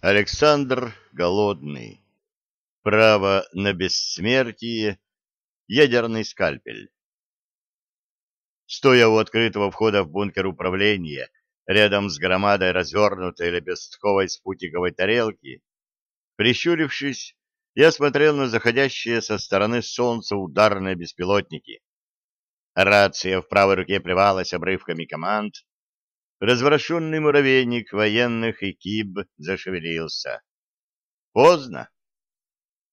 Александр Голодный. Право на бессмертие. Ядерный скальпель. Стоя у открытого входа в бункер управления, рядом с громадой развернутой лепестковой спутниковой тарелки, прищурившись, я смотрел на заходящие со стороны солнца ударные беспилотники. Рация в правой руке плевалась обрывками команд, Разворошенный муравейник военных и КИБ зашевелился. Поздно.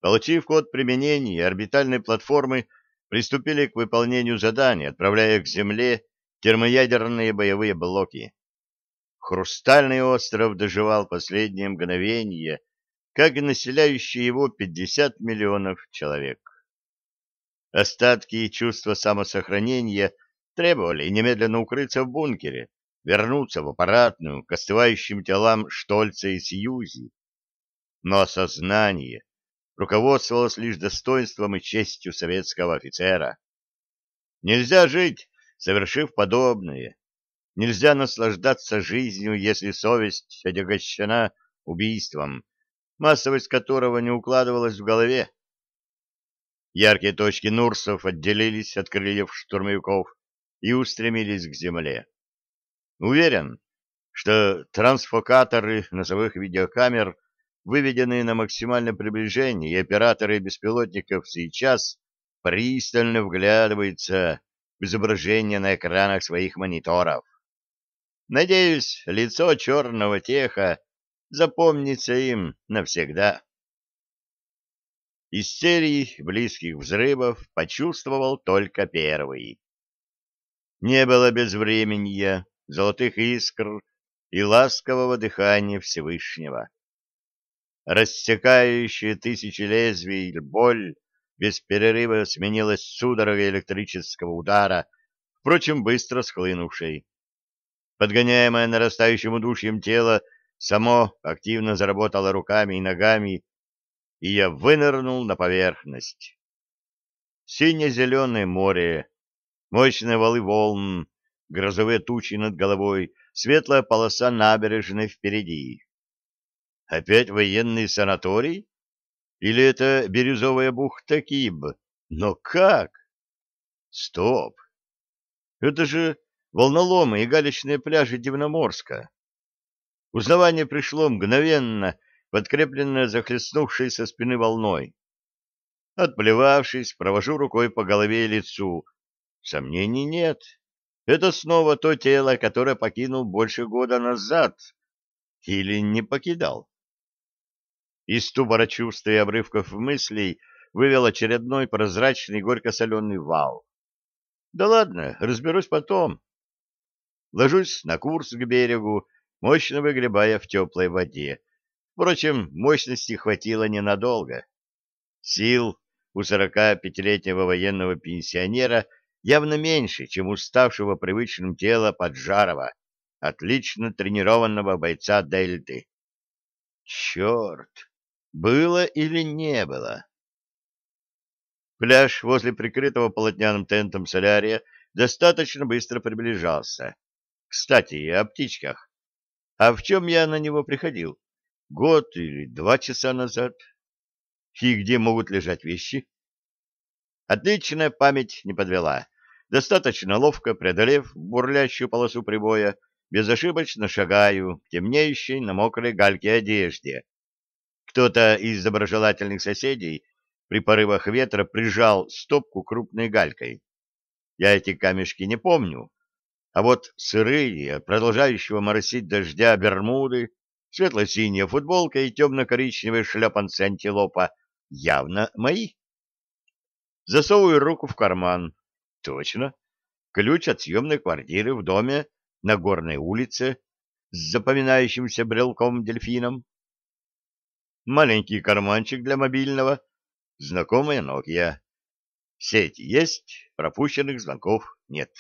Получив код применения, орбитальной платформы приступили к выполнению заданий, отправляя к Земле термоядерные боевые блоки. Хрустальный остров доживал последние мгновения, как и населяющие его 50 миллионов человек. Остатки чувства самосохранения требовали немедленно укрыться в бункере, вернуться в аппаратную к остывающим телам Штольца и Сьюзи. Но осознание руководствовалось лишь достоинством и честью советского офицера. Нельзя жить, совершив подобное. Нельзя наслаждаться жизнью, если совесть отягощена убийством, массовость которого не укладывалась в голове. Яркие точки Нурсов отделились от крыльев штурмовиков и устремились к земле. Уверен, что трансфокаторы носовых видеокамер, выведенные на максимальное приближение, и операторы беспилотников сейчас пристально вглядываются в изображение на экранах своих мониторов. Надеюсь, лицо черного теха запомнится им навсегда. Из серии близких взрывов почувствовал только первый. Не было безвременья, золотых искр и ласкового дыхания Всевышнего. Рассекающая тысячи лезвий боль без перерыва сменилась судорогой электрического удара, впрочем, быстро схлынувшей. Подгоняемое нарастающим удушьем тело само активно заработало руками и ногами, и я вынырнул на поверхность. Сине-зеленое море, мощные валы волн, грозовые тучи над головой, светлая полоса набережной впереди. Опять военный санаторий? Или это бирюзовая бухта Киб? Но как? Стоп! Это же волноломы и галечные пляжи Дивноморска. Узнавание пришло мгновенно, подкрепленное захлестнувшей со спины волной. Отплевавшись, провожу рукой по голове и лицу. Сомнений нет. Это снова то тело, которое покинул больше года назад. Или не покидал? Из ступора чувств и обрывков мыслей вывел очередной прозрачный горько-соленый вал. Да ладно, разберусь потом. Ложусь на курс к берегу, мощно выгребая в теплой воде. Впрочем, мощности хватило ненадолго. Сил у сорока пятилетнего военного пенсионера явно меньше, чем уставшего привычным тела Поджарова, отлично тренированного бойца Дельты. Черт! Было или не было? Пляж возле прикрытого полотняным тентом солярия достаточно быстро приближался. Кстати, о птичках. А в чем я на него приходил? Год или два часа назад? И где могут лежать вещи? Отличная память не подвела. Достаточно ловко преодолев бурлящую полосу прибоя, безошибочно шагаю в темнеющей на мокрой гальке одежде. Кто-то из доброжелательных соседей при порывах ветра прижал стопку крупной галькой. Я эти камешки не помню, а вот сырые, продолжающего моросить дождя бермуды, светло-синяя футболка и темно-коричневые шлепанцы антилопа явно мои. Засовываю руку в карман, Точно. Ключ от съемной квартиры в доме на Горной улице с запоминающимся брелком-дельфином. Маленький карманчик для мобильного. Знакомая Nokia. Сеть есть, пропущенных звонков нет.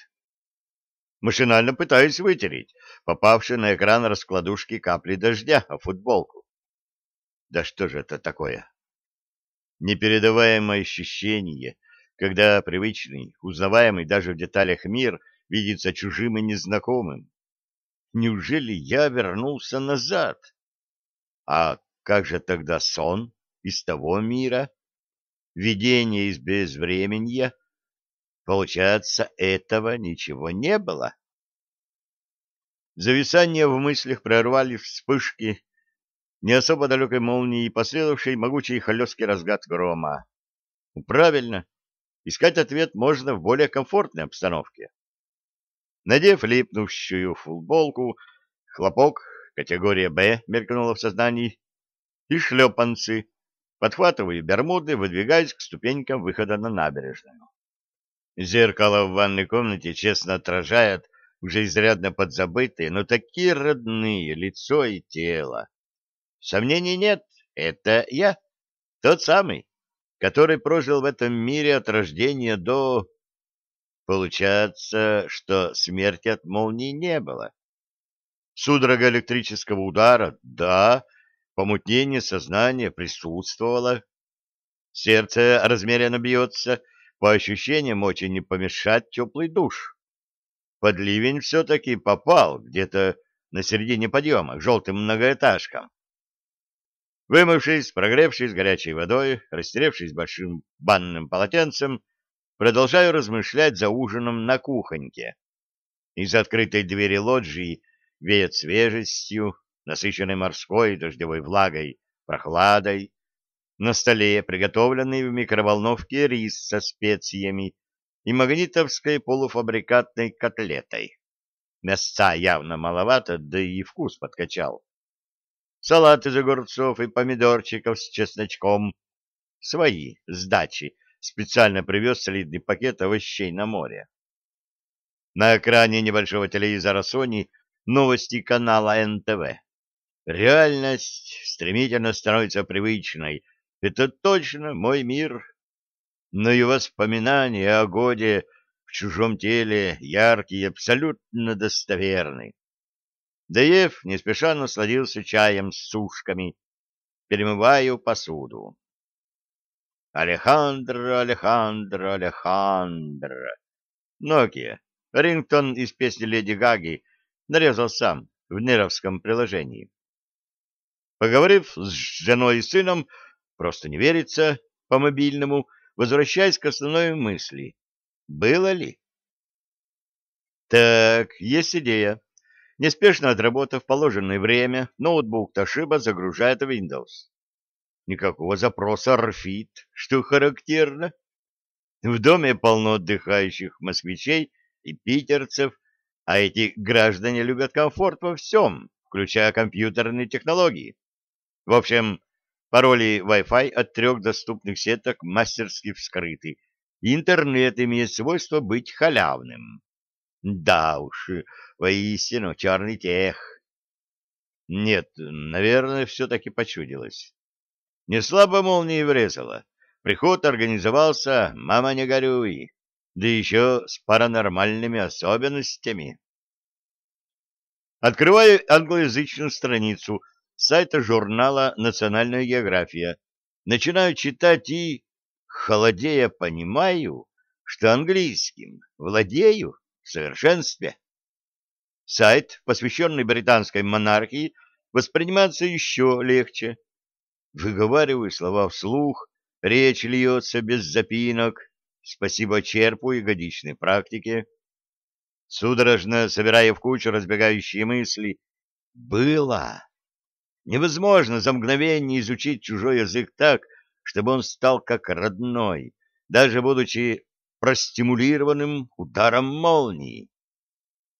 Машинально пытаюсь вытереть попавшие на экран раскладушки капли дождя о футболку. Да что же это такое? Непередаваемое ощущение когда привычный, узнаваемый даже в деталях мир видится чужим и незнакомым. Неужели я вернулся назад? А как же тогда сон из того мира? Видение из безвременья? Получается, этого ничего не было? Зависание в мыслях прервали вспышки не особо далекой молнии и последовавший могучий холесткий разгад грома. Правильно, искать ответ можно в более комфортной обстановке. Надев липнувшую футболку, хлопок, категория «Б» мелькнула в сознании, и шлепанцы, подхватываю бермуды, выдвигаясь к ступенькам выхода на набережную. Зеркало в ванной комнате честно отражает уже изрядно подзабытые, но такие родные лицо и тело. Сомнений нет, это я, тот самый, который прожил в этом мире от рождения до... Получается, что смерти от молнии не было. Судорога электрического удара, да, помутнение сознания присутствовало. Сердце размеренно бьется, по ощущениям очень не помешать теплый душ. Под ливень все-таки попал где-то на середине подъема к желтым многоэтажкам. Вымывшись, прогревшись горячей водой, растеревшись большим банным полотенцем, продолжаю размышлять за ужином на кухоньке. Из открытой двери лоджии веет свежестью, насыщенной морской дождевой влагой, прохладой. На столе приготовленный в микроволновке рис со специями и магнитовской полуфабрикатной котлетой. Мясца явно маловато, да и вкус подкачал салат из огурцов и помидорчиков с чесночком. Свои, с дачи, специально привез солидный пакет овощей на море. На экране небольшого телевизора Sony новости канала НТВ. Реальность стремительно становится привычной. Это точно мой мир. Но и воспоминания о годе в чужом теле яркие, абсолютно достоверны. Даев не спеша насладился чаем с сушками. Перемываю посуду. Алехандро, Алехандро, Алехандро. Nokia. Рингтон из песни Леди Гаги нарезал сам в неровском приложении. Поговорив с женой и сыном, просто не верится, по мобильному, возвращаясь к основной мысли. Было ли? Так, есть идея. Неспешно отработав положенное время, ноутбук Toshiba загружает Windows. Никакого запроса RFID, что характерно. В доме полно отдыхающих москвичей и питерцев, а эти граждане любят комфорт во всем, включая компьютерные технологии. В общем, пароли Wi-Fi от трех доступных сеток мастерски вскрыты, интернет имеет свойство быть халявным. Да уж, воистину, черный тех. Нет, наверное, все-таки почудилось. Не слабо молнией врезала. Приход организовался, мама не горюй, да еще с паранормальными особенностями. Открываю англоязычную страницу сайта журнала «Национальная география». Начинаю читать и, холодея, понимаю, что английским владею в совершенстве. Сайт, посвященный британской монархии, воспринимается еще легче. Выговариваю слова вслух, речь льется без запинок, спасибо черпу и годичной практике. Судорожно собирая в кучу разбегающие мысли, было. Невозможно за мгновение изучить чужой язык так, чтобы он стал как родной, даже будучи простимулированным ударом молнии.